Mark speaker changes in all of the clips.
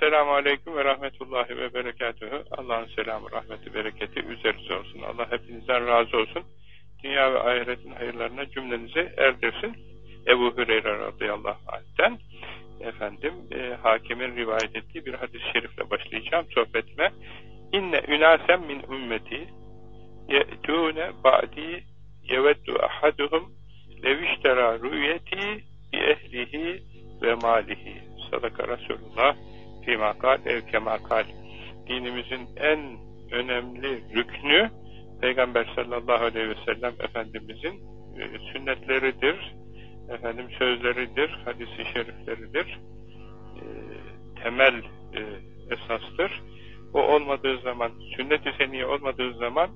Speaker 1: Esselamu Aleyküm ve Rahmetullahi ve Berekatühü. Allah'ın selamı, rahmeti, bereketi üzerinize olsun. Allah hepinizden razı olsun. Dünya ve ahiretin hayırlarına cümlenizi erdirsin. Ebu Hüreyre radıyallahu anh'ten efendim e, hakimin rivayet ettiği bir hadis-i şerifle başlayacağım sohbetime. İnne ünasem min ümmeti ye'tûne ba'di yeveddu ahaduhum leviştera rüyeti bi ehlihi ve malihi. Sadaka Resulullah fîmâ kal ev kemâ kal. Dinimizin en önemli rüknü Peygamber sallallahu aleyhi ve sellem Efendimizin e, sünnetleridir, efendim sözleridir, hadisi şerifleridir, e, temel e, esastır. O olmadığı zaman, sünnet-i seniye olmadığı zaman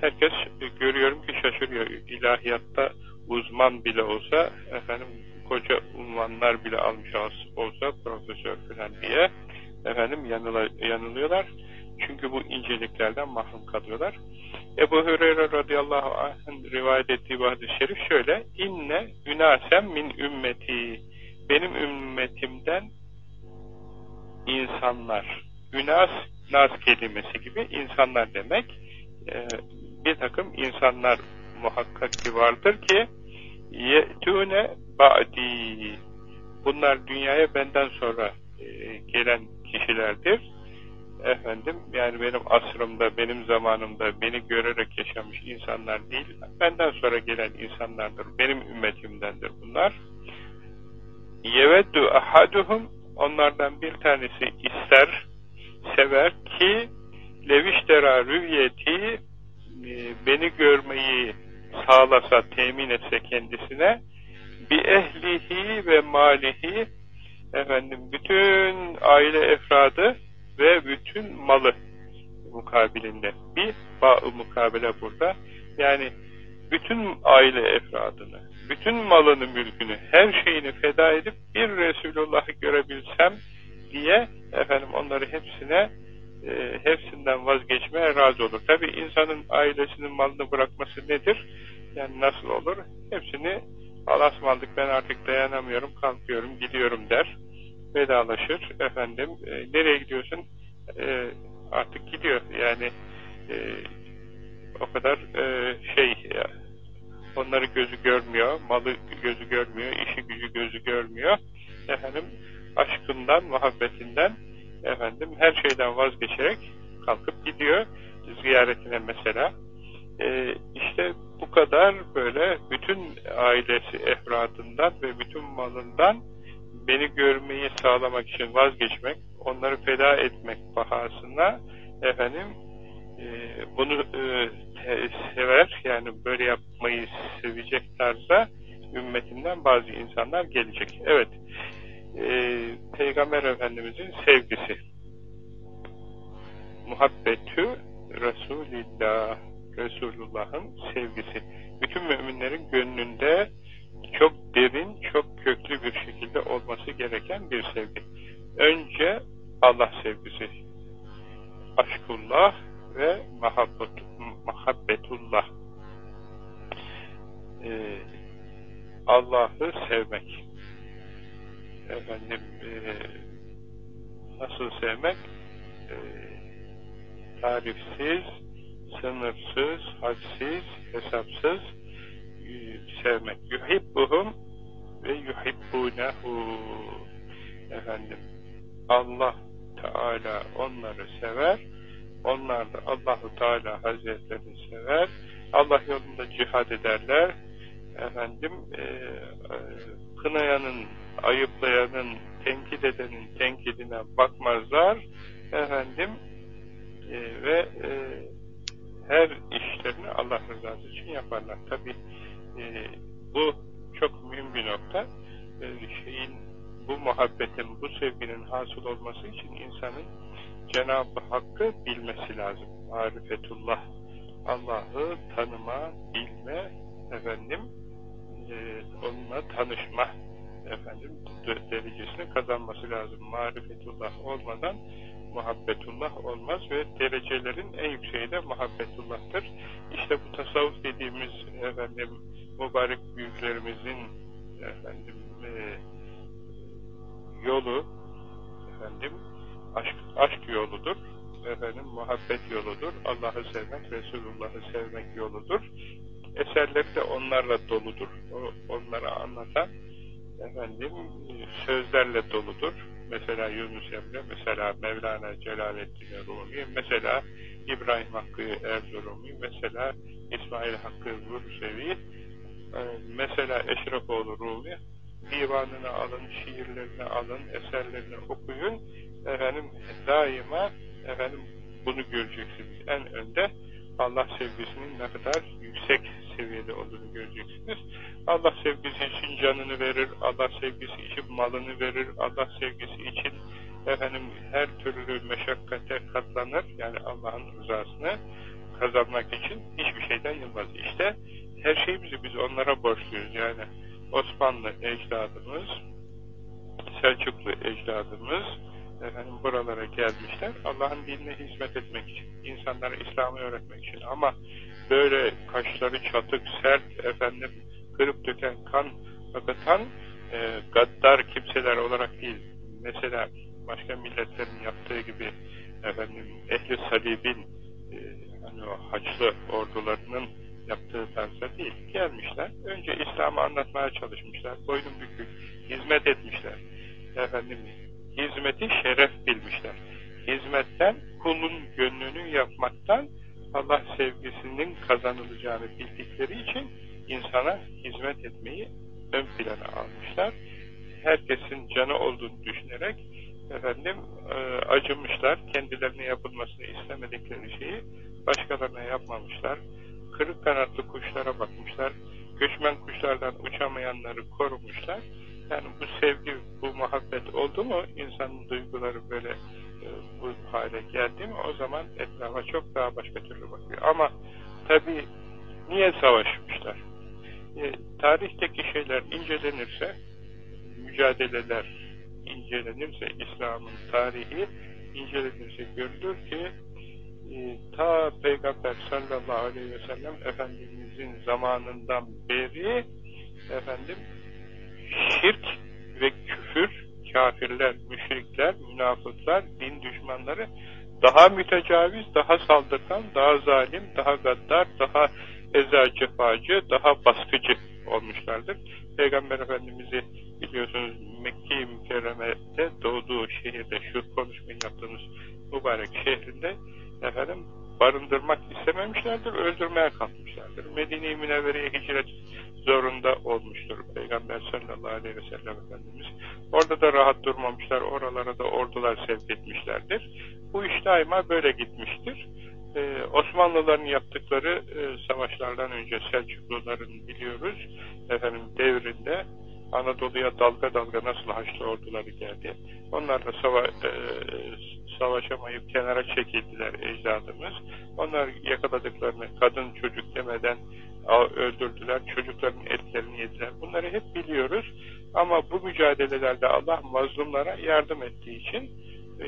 Speaker 1: herkes görüyorum ki şaşırıyor. İlahiyatta uzman bile olsa, efendim koca unvanlar bile almış olsa profesör falan diye efendim yanılıyorlar. Çünkü bu inceliklerden mahrum kalıyorlar. Ebu Hureyre radıyallahu anh'ın rivayet ettiği bu hadis-i şerif şöyle inne ünasem min ümmeti benim ümmetimden insanlar ünas nas kelimesi gibi insanlar demek ee, bir takım insanlar muhakkak ki vardır ki ye'tûne ba'di bunlar dünyaya benden sonra e, gelen kişilerdir efendim yani benim asrımda, benim zamanımda beni görerek yaşamış insanlar değil, benden sonra gelen insanlardır. Benim ümmetimdendir bunlar. Yeveddu ahaduhum onlardan bir tanesi ister, sever ki leviştera rüyeti e, beni görmeyi sağlasa, temin etse kendisine bir ehlihi ve malihi efendim bütün aile efradı ve bütün malı mukabilinde. Bir bağ mukabele burada. Yani bütün aile efradını, bütün malını, mülkünü, her şeyini feda edip bir Resulullah'ı görebilsem diye efendim onları hepsine e, hepsinden vazgeçmeye razı olur. Tabi insanın ailesinin malını bırakması nedir? Yani nasıl olur? Hepsini alasmandık ben artık dayanamıyorum, kalkıyorum, gidiyorum der vedalaşır. Efendim e, nereye gidiyorsun? E, artık gidiyor. Yani e, o kadar e, şey ya, onları gözü görmüyor, malı gözü görmüyor, işi gücü gözü görmüyor. Efendim aşkından, muhabbetinden efendim her şeyden vazgeçerek kalkıp gidiyor ziyaretine mesela. E, işte bu kadar böyle bütün ailesi efradından ve bütün malından beni görmeyi sağlamak için vazgeçmek, onları feda etmek pahasına efendim e, bunu e, sever yani böyle yapmayı sevecek tarzda ümmetinden bazı insanlar gelecek. Evet. Peygamber Efendimizin sevgisi muhabbetü Resulillah Resulullah'ın sevgisi. Bütün müminlerin gönlünde çok derin, çok köklü bir şekilde olması gereken bir sevgi. Önce Allah sevgisi, aşkullah ve mahabbet, muhabbetullah. Ee, Allah'ı sevmek. Efendim, e, nasıl sevmek? E, tarifsiz, sınırsız, hadsiz, hesapsız, sevmek. Yuhibbuhum ve yuhibbunehu efendim Allah Teala onları sever onlar da Allahu Teala Hazretleri sever Allah yolunda cihad ederler efendim e, e, kınayanın ayıplayanın tenkit edenin tenkidine bakmazlar efendim e, ve e, her işlerini Allah rızası için yaparlar. Tabi e, bu çok mühim bir nokta. E, şeyin bu muhabbetin, bu sevginin hasıl olması için insanın Cenab-ı Hakk'ı bilmesi lazım. Marifetullah. Allah'ı tanıma, bilme, efendim, e, onunla tanışma efendim derecesini kazanması lazım. Marifetullah olmadan muhabbetullah olmaz ve derecelerin en yükseği de muhabbetullah'tır. İşte bu tasavvuf dediğimiz efendim mübarek büyüklerimizin efendim e, yolu efendim aşk, aşk yoludur. Efendim muhabbet yoludur. Allah'ı sevmek, Resulullah'ı sevmek yoludur. Eserler de onlarla doludur. O, onları anlatan efendim sözlerle doludur. Mesela Yunus Emre, mesela Mevlana Celaleddin Rumi, mesela İbrahim Hakkı Erzurumi, mesela İsmail Hakkı Bursevi, e, mesela Eşrefoğlu Rumi, divanını alın, şiirlerini alın, eserlerini okuyun. Efendim daima efendim bunu göreceksiniz. En önde Allah sevgisinin ne kadar yüksek seviyede olduğunu göreceksiniz. Allah sevgisi için canını verir, Allah sevgisi için malını verir, Allah sevgisi için efendim her türlü meşakkate katlanır. Yani Allah'ın rızasını kazanmak için hiçbir şeyden yılmaz. İşte her şeyimizi biz onlara borçluyuz. Yani Osmanlı ecdadımız, Selçuklu ecdadımız efendim buralara gelmişler. Allah'ın dinine hizmet etmek için, insanlara İslam'ı öğretmek için. Ama böyle kaşları çatık, sert, efendim kırıp döken, kan akıtan e, gaddar kimseler olarak değil. Mesela başka milletlerin yaptığı gibi efendim ehli salibin e, hani o haçlı ordularının yaptığı tarzda değil. Gelmişler. Önce İslam'ı anlatmaya çalışmışlar. Boynun bükük, hizmet etmişler. Efendim hizmeti şeref bilmişler. Hizmetten kulun gönlünü yapmaktan Allah sevgisinin kazanılacağını bildikleri için insana hizmet etmeyi ön plana almışlar. Herkesin canı olduğunu düşünerek efendim e, acımışlar. Kendilerine yapılmasını istemedikleri şeyi başkalarına yapmamışlar. Kırık kanatlı kuşlara bakmışlar. Göçmen kuşlardan uçamayanları korumuşlar. Yani bu sevgi, bu muhabbet oldu mu insanın duyguları böyle e, bu hale geldi mi o zaman etrafa çok daha başka türlü bakıyor. Ama tabi niye savaşmışlar? E, tarihteki şeyler incelenirse, mücadeleler incelenirse, İslam'ın tarihi incelenirse görülür ki e, ta Peygamber sallallahu aleyhi ve sellem Efendimizin zamanından beri efendim şirk ve küfür, kafirler, müşrikler, münafıklar, din düşmanları daha mütecaviz, daha saldırgan, daha zalim, daha gaddar, daha eza cefacı, daha baskıcı olmuşlardır. Peygamber Efendimiz'i biliyorsunuz Mekke-i Mükerreme'de doğduğu şehirde, şu konuşmayı yaptığımız mübarek şehrinde efendim barındırmak istememişlerdir, öldürmeye kalkmışlardır. Medine-i Münevvere'ye hicret zorunda olmuştur Peygamber sallallahu aleyhi ve sellem Efendimiz. Orada da rahat durmamışlar, oralara da ordular sevk etmişlerdir. Bu iş daima böyle gitmiştir. Ee, Osmanlıların yaptıkları e, savaşlardan önce Selçukluların biliyoruz efendim devrinde Anadolu'ya dalga dalga nasıl Haçlı orduları geldi. Onlarla sava e, savaşamayıp kenara çekildiler ecdadımız. Onlar yakaladıklarını kadın çocuk demeden öldürdüler, çocukların etlerini yediler. Bunları hep biliyoruz. Ama bu mücadelelerde Allah mazlumlara yardım ettiği için e,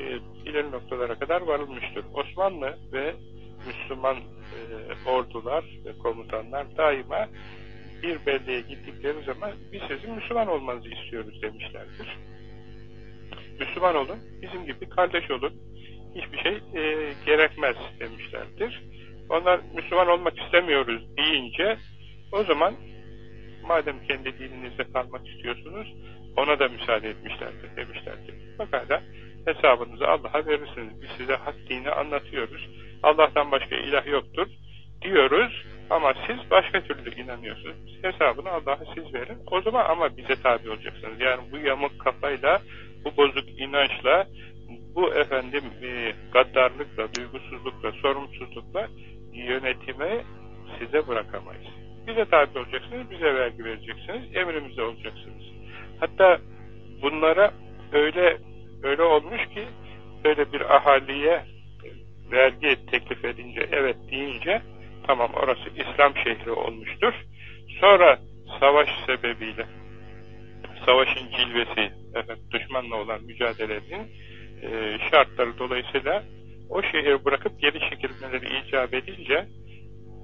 Speaker 1: ileri noktalara kadar varılmıştır. Osmanlı ve Müslüman e, ordular ve komutanlar daima bir beldeye gittikleri zaman biz sizin Müslüman olmanızı istiyoruz demişlerdir. Müslüman olun, bizim gibi kardeş olun, hiçbir şey e, gerekmez demişlerdir. Onlar Müslüman olmak istemiyoruz deyince o zaman madem kendi dininizde kalmak istiyorsunuz ona da müsaade etmişlerdir demişlerdir. Fakat hesabınızı Allah'a verirsiniz. Biz size hak dini anlatıyoruz. Allah'tan başka ilah yoktur diyoruz ama siz başka türlü inanıyorsunuz. Hesabını Allah'a siz verin. O zaman ama bize tabi olacaksınız. Yani bu yamuk kafayla, bu bozuk inançla, bu efendim e, gaddarlıkla, duygusuzlukla, sorumsuzlukla yönetimi size bırakamayız. Bize tabi olacaksınız, bize vergi vereceksiniz, emrimizde olacaksınız. Hatta bunlara öyle öyle olmuş ki böyle bir ahaliye vergi teklif edince, evet deyince tamam orası İslam şehri olmuştur. Sonra savaş sebebiyle savaşın cilvesi, efendim, düşmanla olan mücadelenin e, şartları dolayısıyla o şehri bırakıp geri çekilmeleri icap edince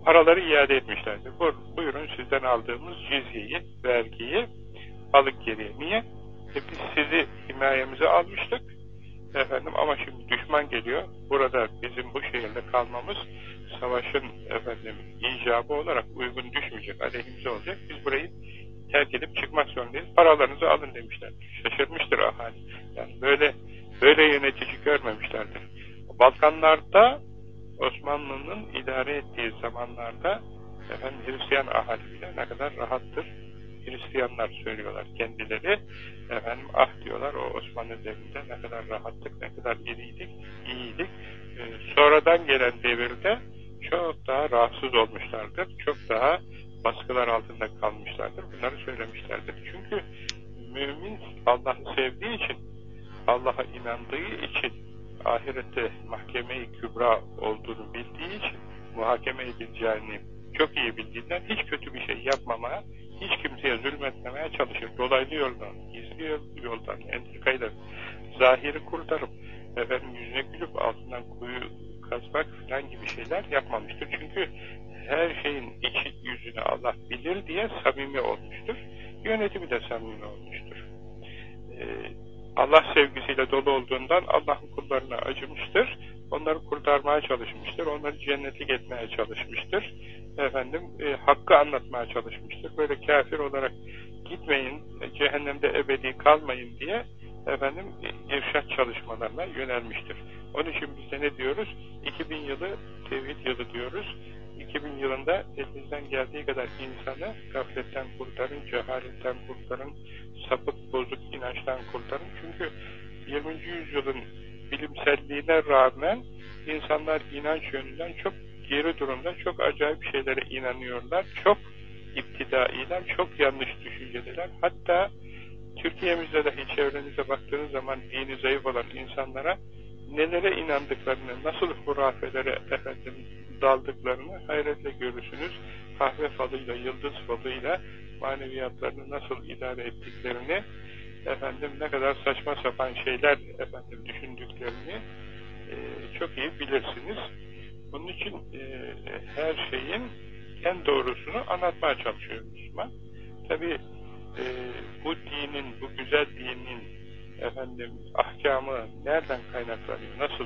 Speaker 1: paraları iade etmişlerdi. Buyurun sizden aldığımız cizyeyi, vergiyi alıp geriye. Niye? E biz sizi himayemize almıştık. Efendim ama şimdi düşman geliyor. Burada bizim bu şehirde kalmamız savaşın efendim icabı olarak uygun düşmeyecek, aleyhimize olacak. Biz burayı terk edip çıkmak zorundayız. Paralarınızı alın demişler. Şaşırmıştır ahali. Yani böyle böyle yönetici görmemişlerdir. Balkanlarda Osmanlı'nın idare ettiği zamanlarda efendim Hristiyan ahali bile ne kadar rahattır. Hristiyanlar söylüyorlar kendileri. Efendim ah diyorlar o Osmanlı devrinde ne kadar rahattık, ne kadar iriydik, iyiydik. Ee, sonradan gelen devirde çok daha rahatsız olmuşlardır. Çok daha baskılar altında kalmışlardır. Bunları söylemişlerdir. Çünkü mümin Allah'ı sevdiği için, Allah'a inandığı için, ahirette mahkeme-i kübra olduğunu bildiği için, muhakeme edileceğini çok iyi bildiğinden hiç kötü bir şey yapmamaya, hiç kimseye zulmetmemeye çalışır. Dolaylı yoldan, gizli yoldan, entrikayla zahiri kurtarıp, efendim yüzüne gülüp altından kuyu kazmak falan gibi şeyler yapmamıştır. Çünkü her şeyin içi yüzünü Allah bilir diye samimi olmuştur. Yönetimi de samimi olmuştur. Ee, Allah sevgisiyle dolu olduğundan Allah'ın kullarına acımıştır. Onları kurtarmaya çalışmıştır. Onları cennetlik etmeye çalışmıştır. Efendim e, hakkı anlatmaya çalışmıştır. Böyle kafir olarak gitmeyin, cehennemde ebedi kalmayın diye efendim irşat çalışmalarına yönelmiştir. Onun için biz de ne diyoruz? 2000 yılı tevhid yılı diyoruz. 2000 yılında elinizden geldiği kadar insanı gafletten kurtarın, cehaletten kurtarın, sapık bozuk inançtan kurtarın. Çünkü 20. yüzyılın bilimselliğine rağmen insanlar inanç yönünden çok geri durumda, çok acayip şeylere inanıyorlar. Çok iptidailer, çok yanlış düşünceler. Hatta Türkiye'mizde dahi çevrenize baktığınız zaman dini zayıf olan insanlara nelere inandıklarını, nasıl hurafelere efendim daldıklarını hayretle görürsünüz. Kahve falıyla, yıldız falıyla maneviyatlarını nasıl idare ettiklerini, efendim ne kadar saçma sapan şeyler efendim düşündüklerini çok iyi bilirsiniz. Bunun için e, her şeyin en doğrusunu anlatmaya çalışıyor Müslüman. Tabi e, bu dinin, bu güzel dinin efendim ahkamı nereden kaynaklanıyor, nasıl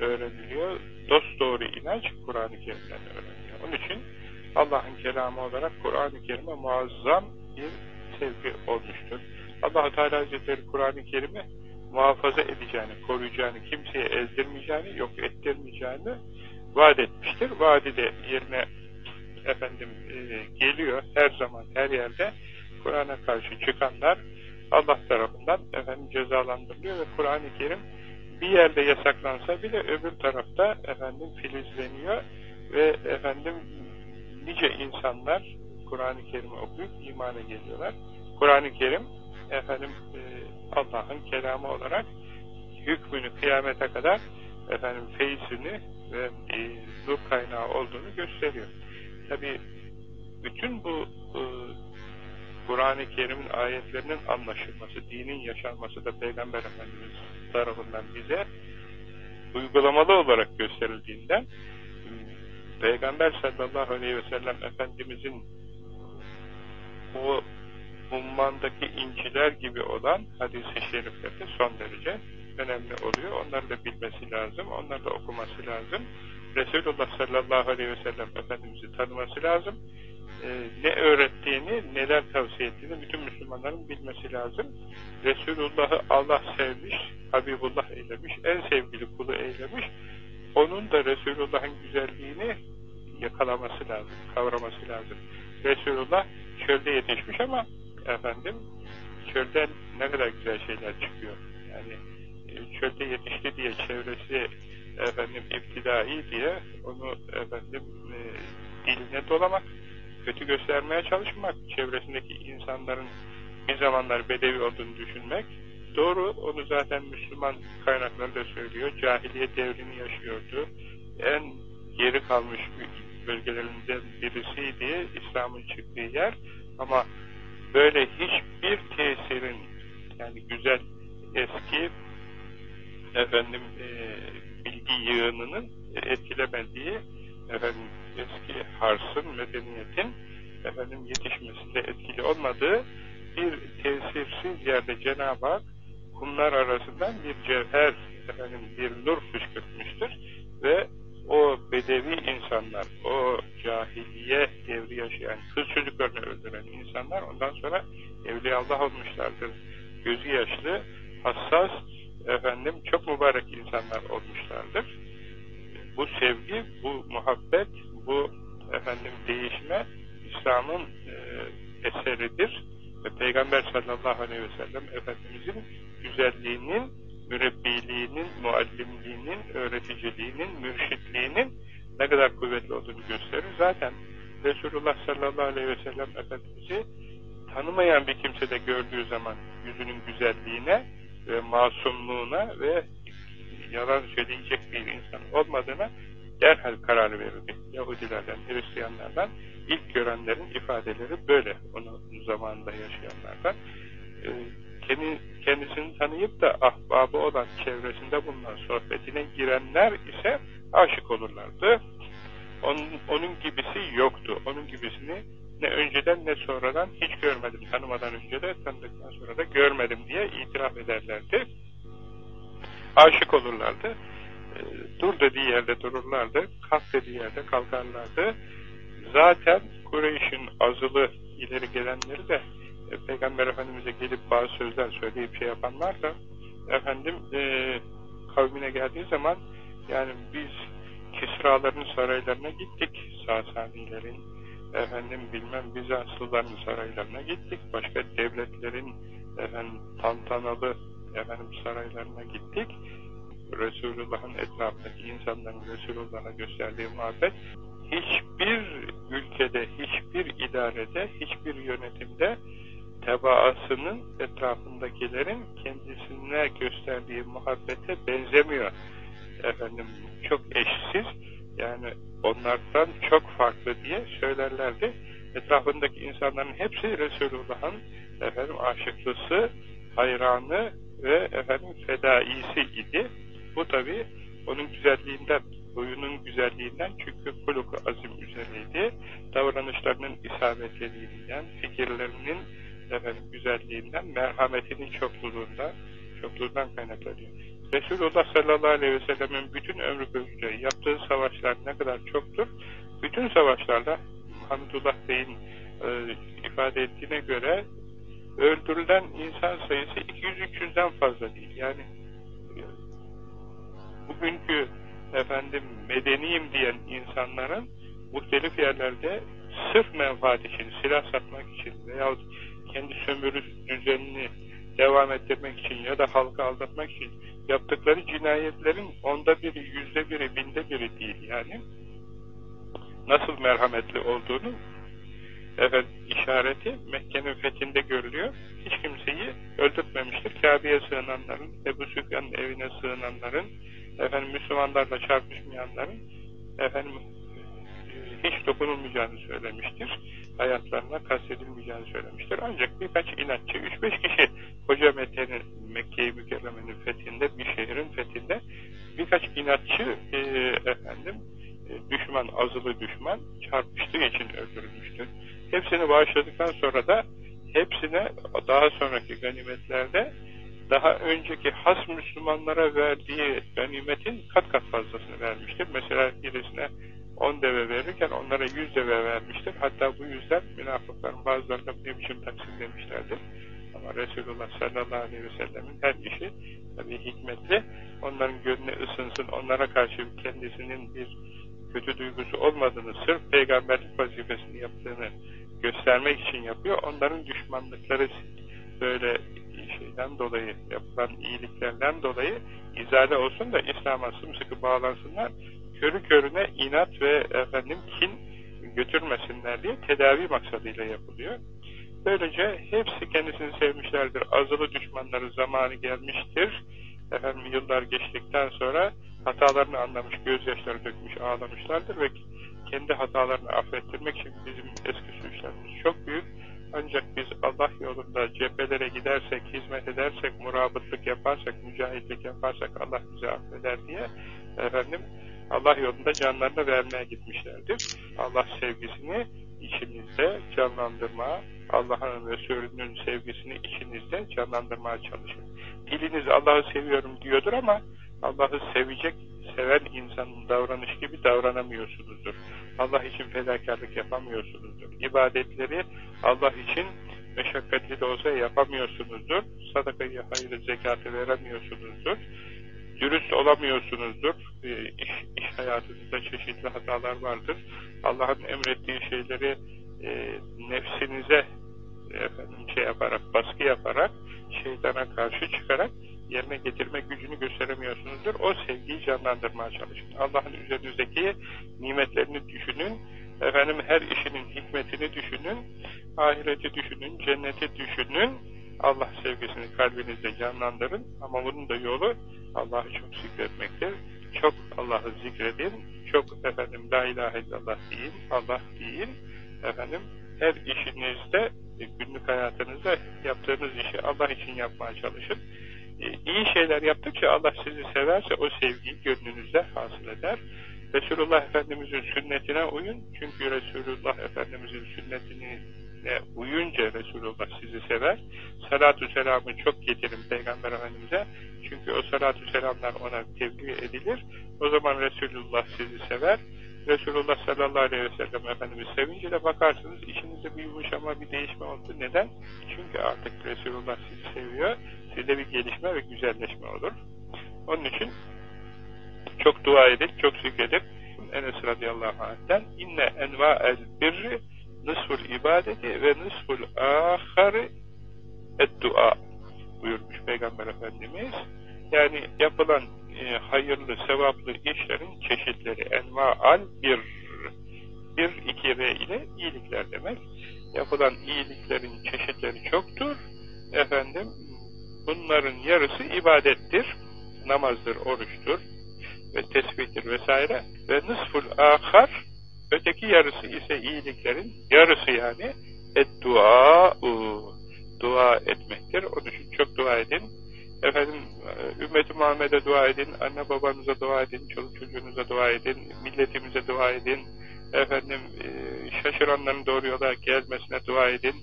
Speaker 1: öğreniliyor? Dost doğru inanç Kur'an-ı Kerim'den öğreniliyor. Onun için Allah'ın kelamı olarak Kur'an-ı Kerim'e muazzam bir sevgi olmuştur. allah Teala Hazretleri Kur'an-ı Kerim'i muhafaza edeceğini, koruyacağını, kimseye ezdirmeyeceğini, yok ettirmeyeceğini vaat etmiştir. Vaadi de yerine efendim e, geliyor her zaman her yerde Kur'an'a karşı çıkanlar Allah tarafından efendim cezalandırılıyor ve Kur'an-ı Kerim bir yerde yasaklansa bile öbür tarafta efendim filizleniyor ve efendim nice insanlar Kur'an-ı Kerim'i okuyup imana geliyorlar. Kur'an-ı Kerim efendim e, Allah'ın kelamı olarak hükmünü kıyamete kadar efendim feyzini ve e, nur kaynağı olduğunu gösteriyor. Tabi bütün bu e, Kur'an-ı Kerim'in ayetlerinin anlaşılması, dinin yaşanması da Peygamber Efendimiz tarafından bize uygulamalı olarak gösterildiğinden Peygamber sallallahu aleyhi ve sellem Efendimizin o ummandaki inciler gibi olan hadis-i şerifleri son derece önemli oluyor. Onları da bilmesi lazım, onları da okuması lazım. Resulullah sallallahu aleyhi ve sellem Efendimiz'i tanıması lazım. Ee, ne öğrettiğini, neler tavsiye ettiğini bütün Müslümanların bilmesi lazım. Resulullah'ı Allah sevmiş, Habibullah eylemiş, en sevgili kulu eylemiş. Onun da Resulullah'ın güzelliğini yakalaması lazım, kavraması lazım. Resulullah çölde yetişmiş ama efendim çölden ne kadar güzel şeyler çıkıyor. Yani e, çölde yetişti diye çevresi efendim iptidai diye onu efendim e, diline dolamak kötü göstermeye çalışmak, çevresindeki insanların bir zamanlar bedevi olduğunu düşünmek, doğru, onu zaten Müslüman kaynakları da söylüyor, cahiliye devrini yaşıyordu, en geri kalmış bölgelerinden birisiydi İslam'ın çıktığı yer, ama böyle hiçbir tesirin, yani güzel, eski, efendim, e, bilgi yığınının etkilemediği, efendim, eski Hars'ın, medeniyetin efendim yetişmesinde etkili olmadığı bir tesirsiz yerde Cenab-ı Hak kumlar arasından bir cevher, efendim, bir nur fışkırtmıştır ve o bedevi insanlar, o cahiliye devri yaşayan, kız çocuklarını öldüren insanlar ondan sonra evliyallah olmuşlardır. Gözü yaşlı, hassas, efendim çok mübarek insanlar olmuşlardır. Bu sevgi, bu muhabbet, bu efendim değişme İslam'ın e, eseridir. Ve Peygamber sallallahu aleyhi ve sellem Efendimizin güzelliğinin, mürebbiliğinin, muallimliğinin, öğreticiliğinin, mürşitliğinin ne kadar kuvvetli olduğunu gösterir. Zaten Resulullah sallallahu aleyhi ve sellem Efendimiz'i tanımayan bir kimse de gördüğü zaman yüzünün güzelliğine ve masumluğuna ve yalan söyleyecek bir insan olmadığına derhal karar verirdi. Yahudilerden, Hristiyanlardan ilk görenlerin ifadeleri böyle. Onun zamanında yaşayanlardan. Ee, kendisini tanıyıp da ahbabı olan çevresinde bulunan sohbetine girenler ise aşık olurlardı. Onun, onun gibisi yoktu. Onun gibisini ne önceden ne sonradan hiç görmedim. Tanımadan önce de tanıdıktan sonra da görmedim diye itiraf ederlerdi. Aşık olurlardı. E, dur dediği yerde dururlardı. Kalk dediği yerde kalkarlardı. Zaten Kureyş'in azılı ileri gelenleri de Peygamber Efendimiz'e gelip bazı sözler söyleyip şey yapanlar da efendim e, kavmine geldiği zaman yani biz Kisraların saraylarına gittik. Sasanilerin, efendim bilmem Bizanslıların saraylarına gittik. Başka devletlerin efendim tantanalı efendim saraylarına gittik. Resulullah'ın etrafındaki insanların Resulullah'a gösterdiği muhabbet hiçbir ülkede, hiçbir idarede, hiçbir yönetimde tebaasının etrafındakilerin kendisine gösterdiği muhabbete benzemiyor. Efendim çok eşsiz yani onlardan çok farklı diye söylerlerdi. Etrafındaki insanların hepsi Resulullah'ın efendim aşıklısı, hayranı ve efendim fedaisi idi. Bu tabi onun güzelliğinden, huyunun güzelliğinden çünkü kuluku azim üzereydi. Davranışlarının isabetliliğinden, fikirlerinin efendim güzelliğinden, merhametinin çokluğundan, çokluğundan kaynaklanıyor. Resulullah sallallahu aleyhi ve sellemin bütün ömrü boyunca yaptığı savaşlar ne kadar çoktur. Bütün savaşlarda Hamdullah Bey'in e, ifade ettiğine göre öldürülen insan sayısı 200-300'den fazla değil. Yani e, bugünkü efendim medeniyim diyen insanların muhtelif yerlerde sırf menfaat için, silah satmak için veya kendi sömürü düzenini devam ettirmek için ya da halkı aldatmak için yaptıkları cinayetlerin onda biri, yüzde biri, binde biri değil yani. Nasıl merhametli olduğunu efendim, işareti Mekke'nin fethinde görülüyor. Hiç kimseyi öldürtmemiştir. Kabe'ye sığınanların, Ebu Süfyan'ın evine sığınanların, efendim Müslümanlarla çarpışmayanların efendim hiç dokunulmayacağını söylemiştir. Hayatlarına kastedilmeyeceğini söylemiştir. Ancak birkaç inatçı, 3-5 kişi Hoca Mete'nin Mekke-i Mükerreme'nin fethinde, bir şehrin fethinde birkaç inatçı e, efendim e, düşman, azılı düşman çarpıştığı için öldürülmüştür. Hepsini bağışladıktan sonra da hepsine daha sonraki ganimetlerde daha önceki has Müslümanlara verdiği ganimetin kat kat fazlasını vermiştir. Mesela birisine 10 deve verirken onlara 100 deve vermiştir. Hatta bu yüzden münafıkların bazılarına ne biçim taksim demişlerdir. Ama Resulullah sallallahu aleyhi ve sellemin her işi tabi hikmetli. Onların gönlü ısınsın, onlara karşı kendisinin bir kötü duygusu olmadığını, sırf peygamberlik vazifesini yaptığını göstermek için yapıyor. Onların düşmanlıkları böyle şeyden dolayı, yapılan iyiliklerden dolayı izale olsun da İslam'a sımsıkı bağlansınlar körü körüne inat ve efendim kin götürmesinler diye tedavi maksadıyla yapılıyor. Böylece hepsi kendisini sevmişlerdir. Azılı düşmanları zamanı gelmiştir. Efendim yıllar geçtikten sonra hatalarını anlamış, gözyaşları dökmüş, ağlamışlardır ve kendi hatalarını affettirmek için bizim eski suçlarımız çok büyük. Ancak biz Allah yolunda cephelere gidersek, hizmet edersek, murabıtlık yaparsak, mücahitlik yaparsak Allah bizi affeder diye efendim Allah yolunda canlarını vermeye gitmişlerdir. Allah sevgisini içinizde canlandırma, Allah'ın Resulünün sevgisini içinizde canlandırmaya çalışın. Diliniz Allah'ı seviyorum diyordur ama Allah'ı sevecek, seven insanın davranış gibi davranamıyorsunuzdur. Allah için fedakarlık yapamıyorsunuzdur. İbadetleri Allah için meşakkatli de olsa yapamıyorsunuzdur. Sadakayı, hayırı, zekatı veremiyorsunuzdur. Dürüst olamıyorsunuzdur. E, iş, iş hayatınızda çeşitli hatalar vardır. Allah'ın emrettiği şeyleri e, nefsinize efendim, şey yaparak, baskı yaparak, şeytana karşı çıkarak yerine getirme gücünü gösteremiyorsunuzdur. O sevgiyi canlandırmaya çalışın. Allah'ın üzerinizdeki nimetlerini düşünün. Efendim her işinin hikmetini düşünün. Ahireti düşünün, cenneti düşünün. Allah sevgisini kalbinizde canlandırın. Ama bunun da yolu Allah'ı çok zikretmektir. Çok Allah'ı zikredin. Çok efendim la ilahe illallah deyin. Allah deyin. Efendim her işinizde günlük hayatınızda yaptığınız işi Allah için yapmaya çalışın. E, iyi şeyler yaptıkça Allah sizi severse o sevgiyi gönlünüzde hasıl eder. Resulullah Efendimiz'in sünnetine uyun. Çünkü Resulullah Efendimiz'in sünnetine uyunca Resulullah sizi sever. Salatü selamı çok getirin Peygamber Efendimiz'e. Çünkü o salatü selamlar ona tebliğ edilir. O zaman Resulullah sizi sever. Resulullah sallallahu aleyhi ve sellem Efendimiz sevince de bakarsınız içinizde bir yumuşama, bir değişme oldu. Neden? Çünkü artık Resulullah sizi seviyor. Sizde bir gelişme ve güzelleşme olur. Onun için çok dua edip, çok zikredip Enes radıyallahu anh'ten inne enva el birri nısful ibadeti ve nısful ahari et dua buyurmuş Peygamber Efendimiz. Yani yapılan e, hayırlı, sevaplı işlerin çeşitleri envaal bir bir iki re ile iyilikler demek. Yapılan iyiliklerin çeşitleri çoktur. Efendim bunların yarısı ibadettir. Namazdır, oruçtur ve tesbihtir vesaire. Ve nısful ahar öteki yarısı ise iyiliklerin yarısı yani et dua dua etmektir. Onun için çok dua edin Efendim e, ümmeti Muhammed'e dua edin, anne babanıza dua edin, çoluk çocuğunuza dua edin, milletimize dua edin. Efendim e, şaşıranların doğru yola gelmesine dua edin.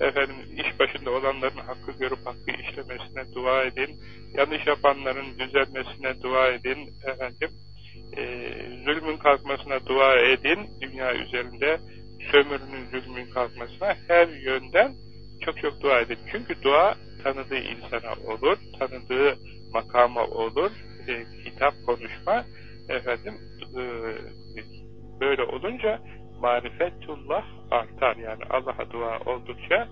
Speaker 1: Efendim iş başında olanların hakkı görüp hakkı işlemesine dua edin. Yanlış yapanların düzelmesine dua edin. Efendim e, zulmün kalkmasına dua edin. Dünya üzerinde sömürünün zulmün kalkmasına her yönden çok çok dua edin. Çünkü dua tanıdığı insana olur, tanıdığı makama olur, e, hitap konuşma, efendim e, böyle olunca marifetullah artar. Yani Allah'a dua oldukça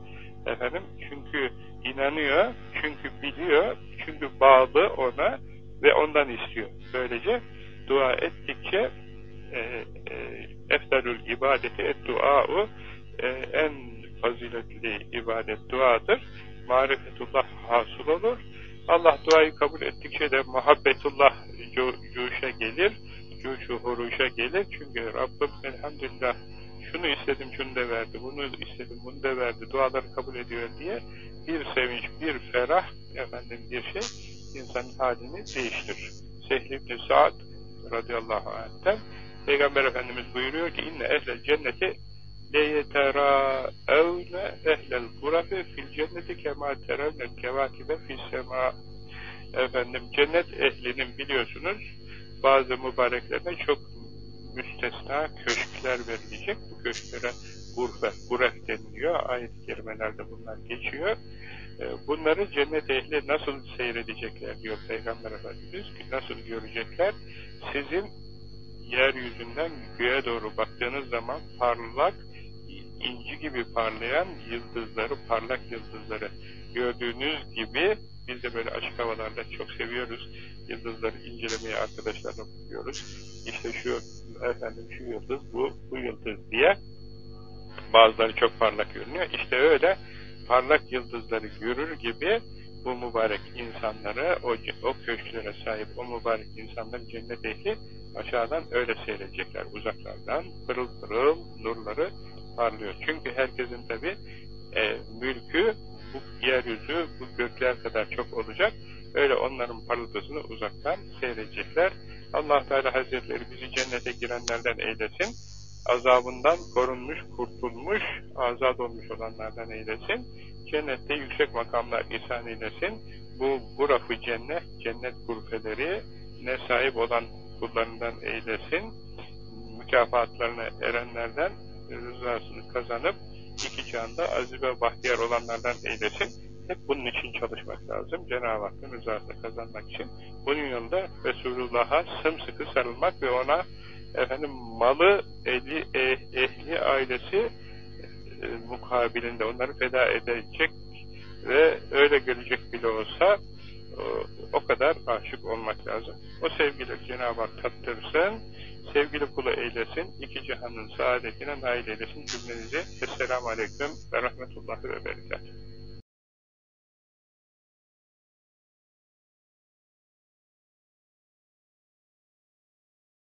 Speaker 1: efendim çünkü inanıyor, çünkü biliyor, çünkü bağlı ona ve ondan istiyor. Böylece dua ettikçe e, e, ibadeti et dua'u e, en faziletli ibadet duadır marifetullah hasıl olur. Allah duayı kabul ettikçe de muhabbetullah cuşa gelir, cuşu huruşa gelir. Çünkü Rabbim elhamdülillah şunu istedim, şunu da verdi, bunu istedim, bunu da verdi, duaları kabul ediyor diye bir sevinç, bir ferah, efendim bir şey insanın halini değiştirir. Sehl ibn Sa'd radıyallahu anh'ten Peygamber Efendimiz buyuruyor ki inne ehle cenneti leyeterâevne ehlel gurafe fil cenneti kemâ terevnel kevakibe fissema efendim cennet ehlinin biliyorsunuz bazı mübareklerine çok müstesna köşkler verilecek. Bu köşklere gurfe, guref deniliyor. Ayet-i kerimelerde bunlar geçiyor. Ee, bunları cennet ehli nasıl seyredecekler diyor Peygamber Efendimiz. Nasıl görecekler? Sizin yeryüzünden göğe doğru baktığınız zaman parlak inci gibi parlayan yıldızları, parlak yıldızları gördüğünüz gibi biz de böyle açık havalarda çok seviyoruz. Yıldızları incelemeyi arkadaşlarla bakıyoruz. İşte şu efendim şu yıldız bu, bu yıldız diye bazıları çok parlak görünüyor. İşte öyle parlak yıldızları görür gibi bu mübarek insanları, o, o köşklere sahip o mübarek insanları cennet ehli aşağıdan öyle seyredecekler uzaklardan. Pırıl pırıl nurları parlıyor. Çünkü herkesin tabi e, mülkü bu yeryüzü, bu gökler kadar çok olacak. Öyle onların parıltısını uzaktan seyredecekler. allah Teala Hazretleri bizi cennete girenlerden eylesin. Azabından korunmuş, kurtulmuş, azat olmuş olanlardan eylesin. Cennette yüksek makamlar ihsan eylesin. Bu, bu rafı cennet, cennet gurfeleri ne sahip olan kullarından eylesin. Mükafatlarına erenlerden rızasını kazanıp iki canda aziz ve bahtiyar olanlardan eylesin. Hep bunun için çalışmak lazım. Cenab-ı Hakk'ın rızasını kazanmak için. Bunun yolunda Resulullah'a sımsıkı sarılmak ve ona efendim malı, ehli, eh, ehli ailesi e, mukabilinde onları feda edecek ve öyle gelecek bile olsa o, kadar aşık olmak lazım. O sevgileri Cenab-ı Hak tattırsın, sevgili kulu eylesin, iki cihanın saadetine nail eylesin cümlenizi. Esselamu Aleyküm ve Rahmetullahi ve Berekatuhu.